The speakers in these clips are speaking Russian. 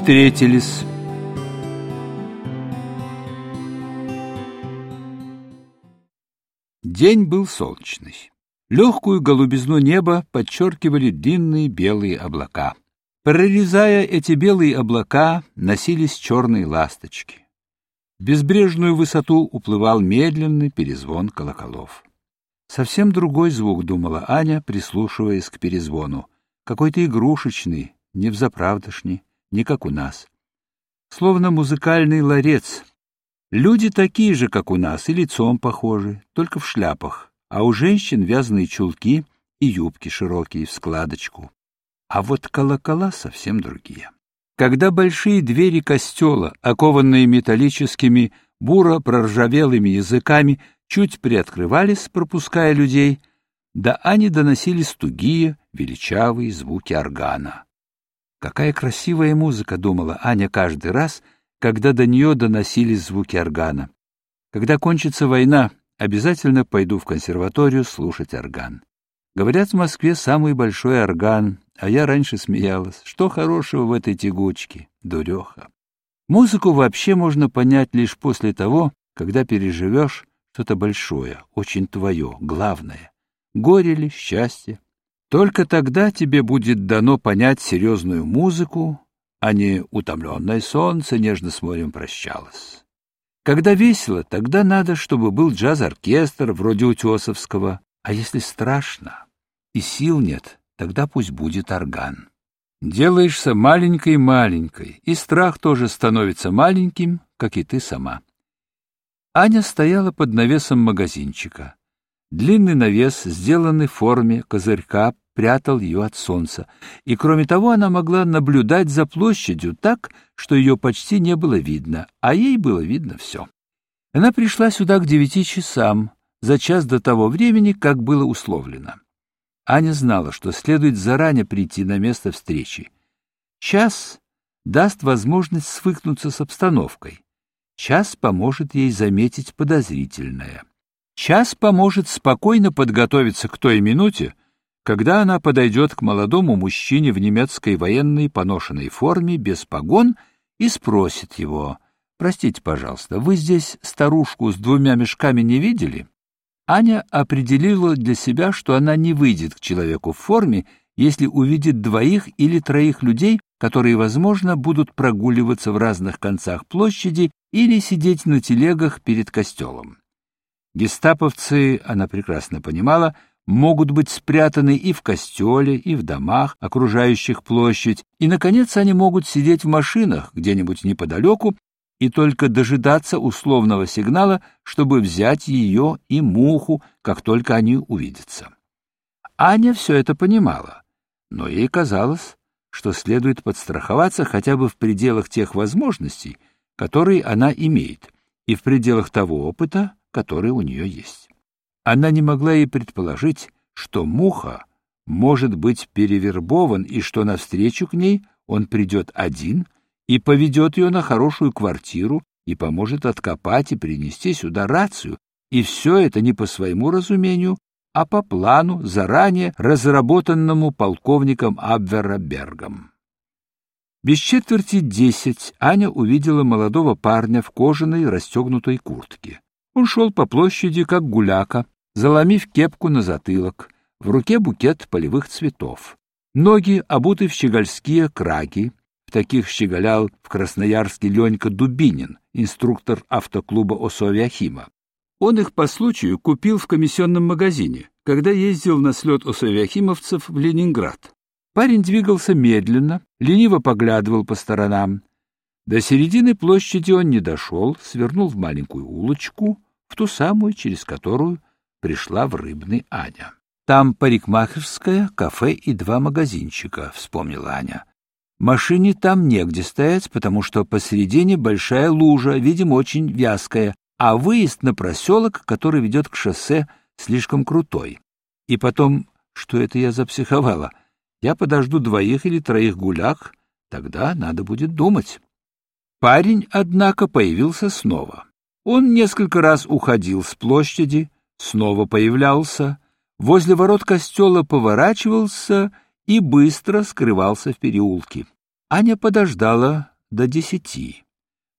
встретились. День был солнечный. Легкую голубизну неба подчеркивали длинные белые облака. Прорезая эти белые облака, носились черные ласточки. В безбрежную высоту уплывал медленный перезвон колоколов. Совсем другой звук, думала Аня, прислушиваясь к перезвону. Какой-то игрушечный, не взаправдошний, не как у нас. Словно музыкальный ларец. Люди такие же, как у нас, и лицом похожи, только в шляпах, а у женщин вязаные чулки и юбки широкие в складочку. А вот колокола совсем другие. Когда большие двери костела, окованные металлическими, буро-проржавелыми языками, чуть приоткрывались, пропуская людей, да они доносились тугие, величавые звуки органа. Какая красивая музыка, думала Аня каждый раз, когда до нее доносились звуки органа. Когда кончится война, обязательно пойду в консерваторию слушать орган. Говорят, в Москве самый большой орган, а я раньше смеялась. Что хорошего в этой тягучке, дуреха? Музыку вообще можно понять лишь после того, когда переживешь что-то большое, очень твое, главное. Горе ли, счастье, только тогда тебе будет дано понять серьезную музыку, а не утомленное солнце нежно с морем прощалось. Когда весело, тогда надо, чтобы был джаз-оркестр вроде Утесовского, а если страшно и сил нет, тогда пусть будет орган. Делаешься маленькой-маленькой, и страх тоже становится маленьким, как и ты сама. Аня стояла под навесом магазинчика. Длинный навес, сделанный в форме козырька, прятал ее от солнца, и, кроме того, она могла наблюдать за площадью так, что ее почти не было видно, а ей было видно все. Она пришла сюда к девяти часам, за час до того времени, как было условлено. Аня знала, что следует заранее прийти на место встречи. Час даст возможность свыкнуться с обстановкой. Час поможет ей заметить подозрительное. Час поможет спокойно подготовиться к той минуте, когда она подойдет к молодому мужчине в немецкой военной поношенной форме без погон и спросит его, «Простите, пожалуйста, вы здесь старушку с двумя мешками не видели?» Аня определила для себя, что она не выйдет к человеку в форме, если увидит двоих или троих людей, которые, возможно, будут прогуливаться в разных концах площади или сидеть на телегах перед костелом. Гестаповцы, она прекрасно понимала, могут быть спрятаны и в костеле, и в домах, окружающих площадь, и, наконец, они могут сидеть в машинах где-нибудь неподалеку и только дожидаться условного сигнала, чтобы взять ее и муху, как только они увидятся. Аня все это понимала, но ей казалось, что следует подстраховаться хотя бы в пределах тех возможностей, которые она имеет, и в пределах того опыта, который у нее есть. Она не могла и предположить, что Муха может быть перевербован и что навстречу к ней он придет один и поведет ее на хорошую квартиру и поможет откопать и принести сюда рацию, и все это не по своему разумению, а по плану, заранее разработанному полковником Абверабергом. Без четверти десять Аня увидела молодого парня в кожаной расстегнутой куртке. Он шел по площади, как гуляка, заломив кепку на затылок, в руке букет полевых цветов. Ноги обуты в щегольские краги. В таких щеголял в Красноярске Ленька Дубинин, инструктор автоклуба Осовиахима. Он их по случаю купил в комиссионном магазине, когда ездил на слет осовиахимовцев в Ленинград. Парень двигался медленно, лениво поглядывал по сторонам, до середины площади он не дошел, свернул в маленькую улочку, в ту самую, через которую пришла в Рыбный Аня. Там парикмахерская, кафе и два магазинчика, вспомнила Аня. Машине там негде стоять, потому что посередине большая лужа, видимо, очень вязкая, а выезд на проселок, который ведет к шоссе, слишком крутой. И потом, что это я запсиховала? Я подожду двоих или троих гуляк, тогда надо будет думать. Парень, однако, появился снова. Он несколько раз уходил с площади, снова появлялся, возле ворот костела поворачивался и быстро скрывался в переулке. Аня подождала, до десяти.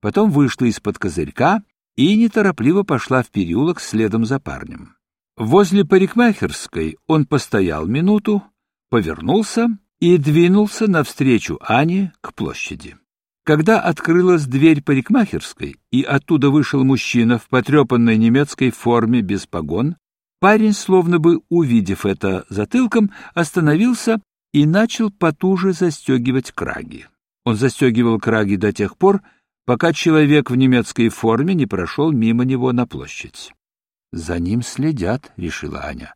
Потом вышла из-под козырька и неторопливо пошла в переулок следом за парнем. Возле парикмахерской он постоял минуту, повернулся и двинулся навстречу Ане к площади. Когда открылась дверь парикмахерской, и оттуда вышел мужчина в потрепанной немецкой форме без погон, парень, словно бы увидев это затылком, остановился и начал потуже застегивать краги. Он застегивал краги до тех пор, пока человек в немецкой форме не прошел мимо него на площадь. «За ним следят», — решила Аня.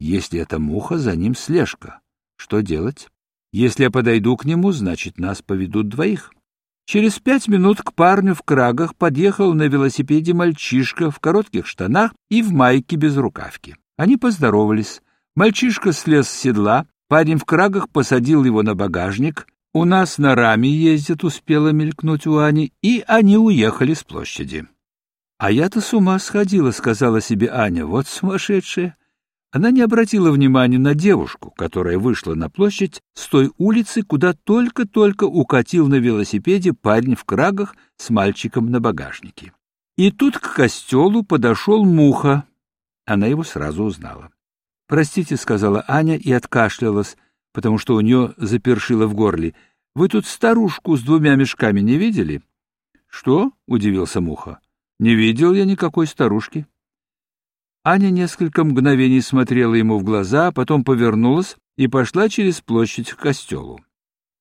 «Если это муха, за ним слежка. Что делать? Если я подойду к нему, значит, нас поведут двоих». Через пять минут к парню в крагах подъехал на велосипеде мальчишка в коротких штанах и в майке без рукавки. Они поздоровались. Мальчишка слез с седла, парень в крагах посадил его на багажник. «У нас на раме ездят», — успела мелькнуть у Ани, и они уехали с площади. «А я-то с ума сходила», — сказала себе Аня, — «вот сумасшедшая». Она не обратила внимания на девушку, которая вышла на площадь с той улицы, куда только-только укатил на велосипеде парень в крагах с мальчиком на багажнике. И тут к костелу подошел Муха. Она его сразу узнала. «Простите», — сказала Аня и откашлялась, потому что у нее запершило в горле. «Вы тут старушку с двумя мешками не видели?» «Что?» — удивился Муха. «Не видел я никакой старушки». Аня несколько мгновений смотрела ему в глаза, потом повернулась и пошла через площадь к костелу.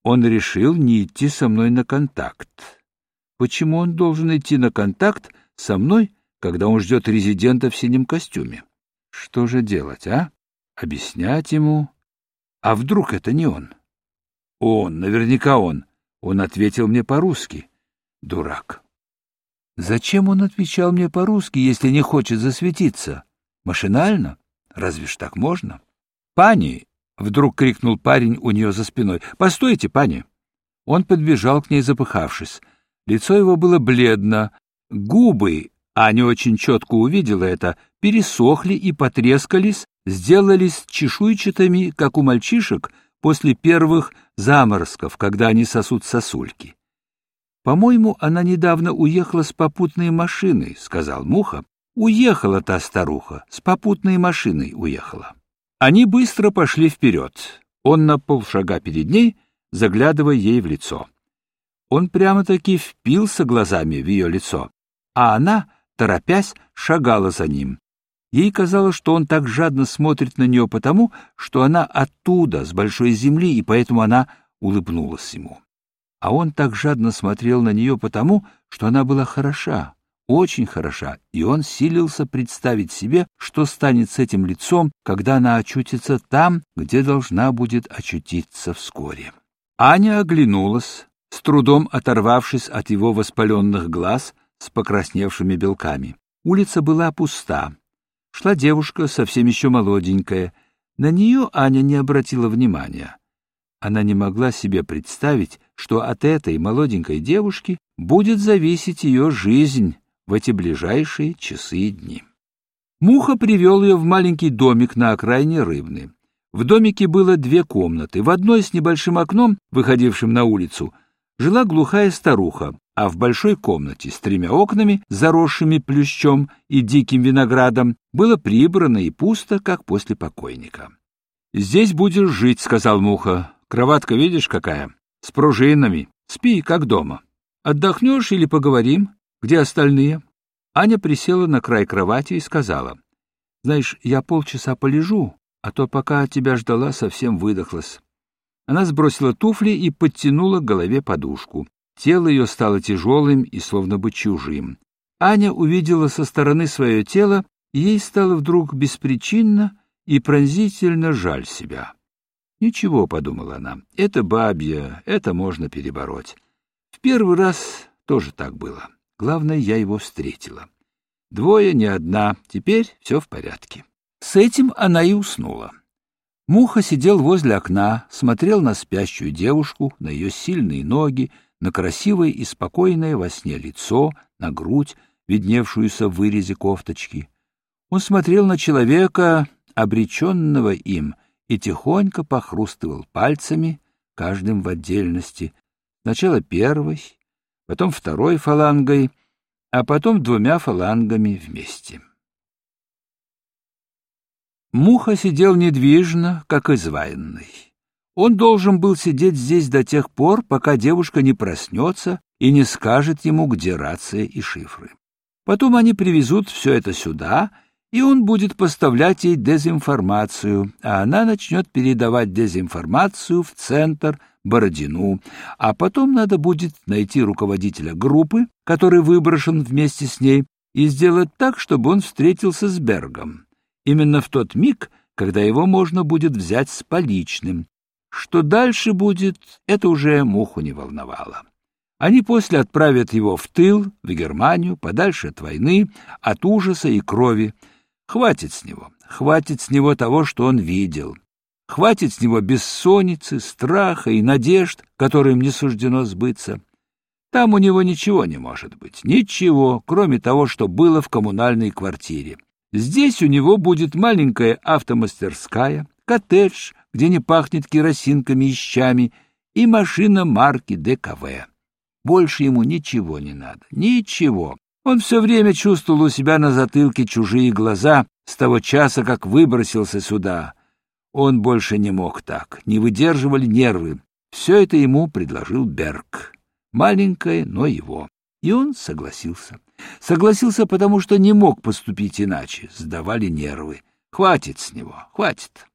Он решил не идти со мной на контакт. Почему он должен идти на контакт со мной, когда он ждет резидента в синем костюме? Что же делать, а? Объяснять ему? А вдруг это не он? Он, наверняка он. Он ответил мне по-русски. Дурак. Зачем он отвечал мне по-русски, если не хочет засветиться? Машинально? Разве ж так можно? «Пани!» — вдруг крикнул парень у нее за спиной. «Постойте, пани!» Он подбежал к ней, запыхавшись. Лицо его было бледно. Губы, Аня очень четко увидела это, пересохли и потрескались, сделались чешуйчатыми, как у мальчишек, после первых заморозков, когда они сосут сосульки. «По-моему, она недавно уехала с попутной машиной», — сказал Муха, Уехала та старуха, с попутной машиной уехала. Они быстро пошли вперед. Он на полшага перед ней, заглядывая ей в лицо. Он прямо-таки впился глазами в ее лицо, а она, торопясь, шагала за ним. Ей казалось, что он так жадно смотрит на нее потому, что она оттуда, с большой земли, и поэтому она улыбнулась ему. А он так жадно смотрел на нее потому, что она была хороша, очень хороша, и он силился представить себе, что станет с этим лицом, когда она очутится там, где должна будет очутиться вскоре. Аня оглянулась, с трудом оторвавшись от его воспаленных глаз с покрасневшими белками. Улица была пуста. Шла девушка, совсем еще молоденькая. На нее Аня не обратила внимания. Она не могла себе представить, что от этой молоденькой девушки будет зависеть ее жизнь, в эти ближайшие часы и дни. Муха привел ее в маленький домик на окраине Рыбны. В домике было две комнаты. В одной с небольшим окном, выходившим на улицу, жила глухая старуха, а в большой комнате с тремя окнами, заросшими плющом и диким виноградом, было прибрано и пусто, как после покойника. «Здесь будешь жить», — сказал Муха. «Кроватка видишь какая? С пружинами. Спи, как дома. Отдохнешь или поговорим? Где остальные? Аня присела на край кровати и сказала. — Знаешь, я полчаса полежу, а то пока тебя ждала, совсем выдохлась. Она сбросила туфли и подтянула к голове подушку. Тело ее стало тяжелым и словно бы чужим. Аня увидела со стороны свое тело, и ей стало вдруг беспричинно и пронзительно жаль себя. «Ничего», — подумала она, — «это бабья, это можно перебороть». В первый раз тоже так было. Главное, я его встретила. Двое, не одна, теперь все в порядке. С этим она и уснула. Муха сидел возле окна, смотрел на спящую девушку, на ее сильные ноги, на красивое и спокойное во сне лицо, на грудь, видневшуюся в вырезе кофточки. Он смотрел на человека, обреченного им, и тихонько похрустывал пальцами, каждым в отдельности, Сначала первой, потом второй фалангой, а потом двумя фалангами вместе. Муха сидел недвижно, как изваянный. Он должен был сидеть здесь до тех пор, пока девушка не проснется и не скажет ему, где рация и шифры. Потом они привезут все это сюда, и он будет поставлять ей дезинформацию, а она начнет передавать дезинформацию в центр Бородину, а потом надо будет найти руководителя группы, который выброшен вместе с ней, и сделать так, чтобы он встретился с Бергом. Именно в тот миг, когда его можно будет взять с поличным. Что дальше будет, это уже муху не волновало. Они после отправят его в тыл, в Германию, подальше от войны, от ужаса и крови. Хватит с него, хватит с него того, что он видел. Хватит с него бессонницы, страха и надежд, которым не суждено сбыться. Там у него ничего не может быть, ничего, кроме того, что было в коммунальной квартире. Здесь у него будет маленькая автомастерская, коттедж, где не пахнет керосинками и щами, и машина марки ДКВ. Больше ему ничего не надо. Ничего. Он все время чувствовал у себя на затылке чужие глаза с того часа, как выбросился сюда. Он больше не мог так, не выдерживали нервы. Все это ему предложил Берг. Маленькое, но его. И он согласился. Согласился, потому что не мог поступить иначе. Сдавали нервы. Хватит с него, хватит.